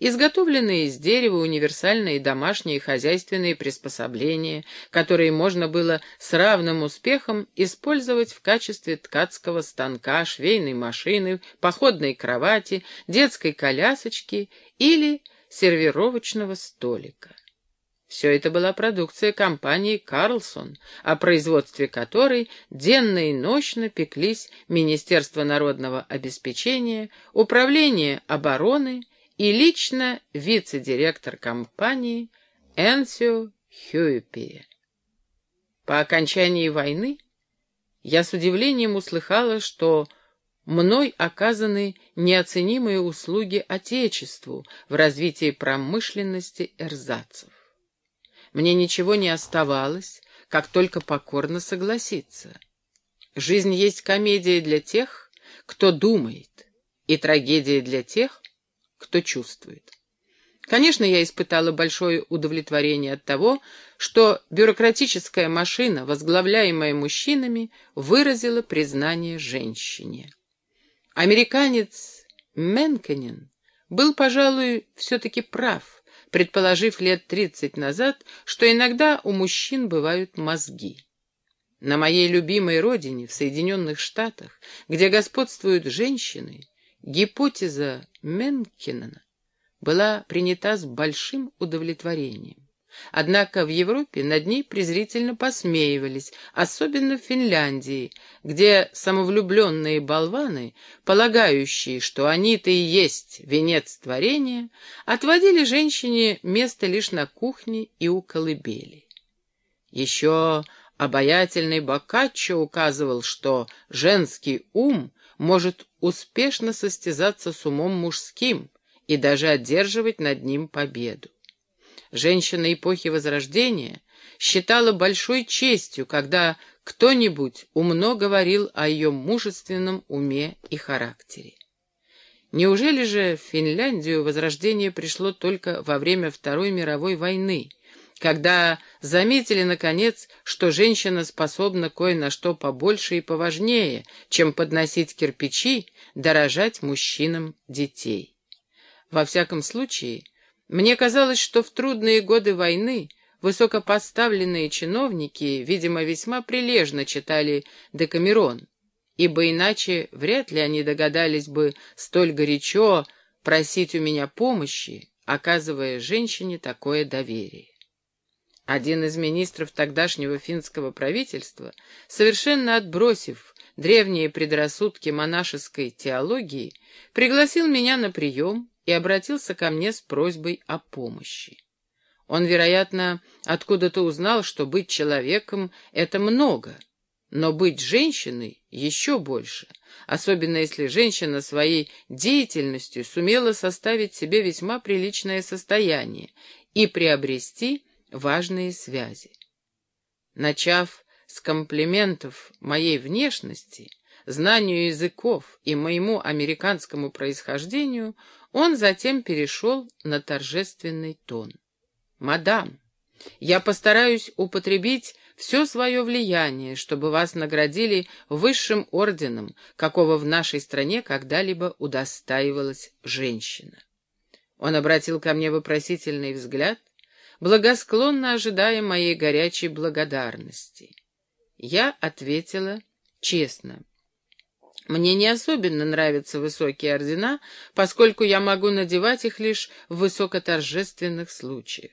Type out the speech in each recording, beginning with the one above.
изготовленные из дерева универсальные домашние хозяйственные приспособления, которые можно было с равным успехом использовать в качестве ткацкого станка, швейной машины, походной кровати, детской колясочки или сервировочного столика. Все это была продукция компании «Карлсон», о производстве которой денно и нощно пеклись Министерство народного обеспечения, Управление обороны и лично вице-директор компании Энсио Хьюипи. По окончании войны я с удивлением услыхала, что мной оказаны неоценимые услуги Отечеству в развитии промышленности эрзацев. Мне ничего не оставалось, как только покорно согласиться. Жизнь есть комедия для тех, кто думает, и трагедия для тех, кто чувствует. Конечно, я испытала большое удовлетворение от того, что бюрократическая машина, возглавляемая мужчинами, выразила признание женщине. Американец Менкенен был, пожалуй, все-таки прав, предположив лет тридцать назад, что иногда у мужчин бывают мозги. На моей любимой родине, в Соединенных Штатах, где господствуют женщины, Гипотеза Менкинена была принята с большим удовлетворением. Однако в Европе над ней презрительно посмеивались, особенно в Финляндии, где самовлюбленные болваны, полагающие, что они-то и есть венец творения, отводили женщине место лишь на кухне и у колыбели. Еще обаятельный Боккаччо указывал, что женский ум может успешно состязаться с умом мужским и даже одерживать над ним победу. Женщина эпохи Возрождения считала большой честью, когда кто-нибудь умно говорил о ее мужественном уме и характере. Неужели же в Финляндию Возрождение пришло только во время Второй мировой войны, когда заметили, наконец, что женщина способна кое на что побольше и поважнее, чем подносить кирпичи, дорожать мужчинам детей. Во всяком случае, мне казалось, что в трудные годы войны высокопоставленные чиновники, видимо, весьма прилежно читали Декамерон, ибо иначе вряд ли они догадались бы столь горячо просить у меня помощи, оказывая женщине такое доверие. Один из министров тогдашнего финского правительства, совершенно отбросив древние предрассудки монашеской теологии, пригласил меня на прием и обратился ко мне с просьбой о помощи. Он, вероятно, откуда-то узнал, что быть человеком — это много, но быть женщиной еще больше, особенно если женщина своей деятельностью сумела составить себе весьма приличное состояние и приобрести важные связи. Начав с комплиментов моей внешности, знанию языков и моему американскому происхождению, он затем перешел на торжественный тон. «Мадам, я постараюсь употребить все свое влияние, чтобы вас наградили высшим орденом, какого в нашей стране когда-либо удостаивалась женщина». Он обратил ко мне вопросительный взгляд, благосклонно ожидая моей горячей благодарности. Я ответила честно. Мне не особенно нравятся высокие ордена, поскольку я могу надевать их лишь в высокоторжественных случаях.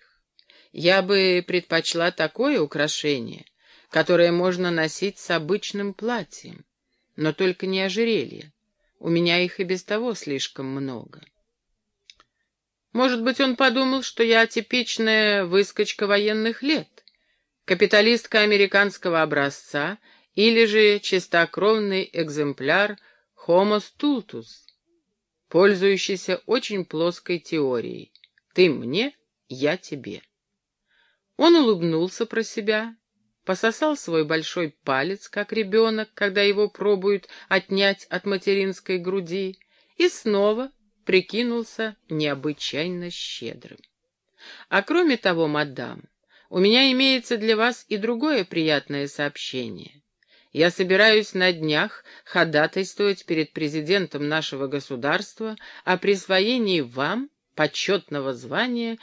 Я бы предпочла такое украшение, которое можно носить с обычным платьем, но только не ожерелье. У меня их и без того слишком много. Может быть, он подумал, что я типичная выскочка военных лет, капиталистка американского образца или же чистокровный экземпляр Homo stultus, пользующийся очень плоской теорией «ты мне, я тебе». Он улыбнулся про себя, пососал свой большой палец, как ребенок, когда его пробуют отнять от материнской груди, и снова прикинулся необычайно щедрым. А кроме того, мадам, у меня имеется для вас и другое приятное сообщение. Я собираюсь на днях ходатайствовать перед президентом нашего государства о присвоении вам почетного звания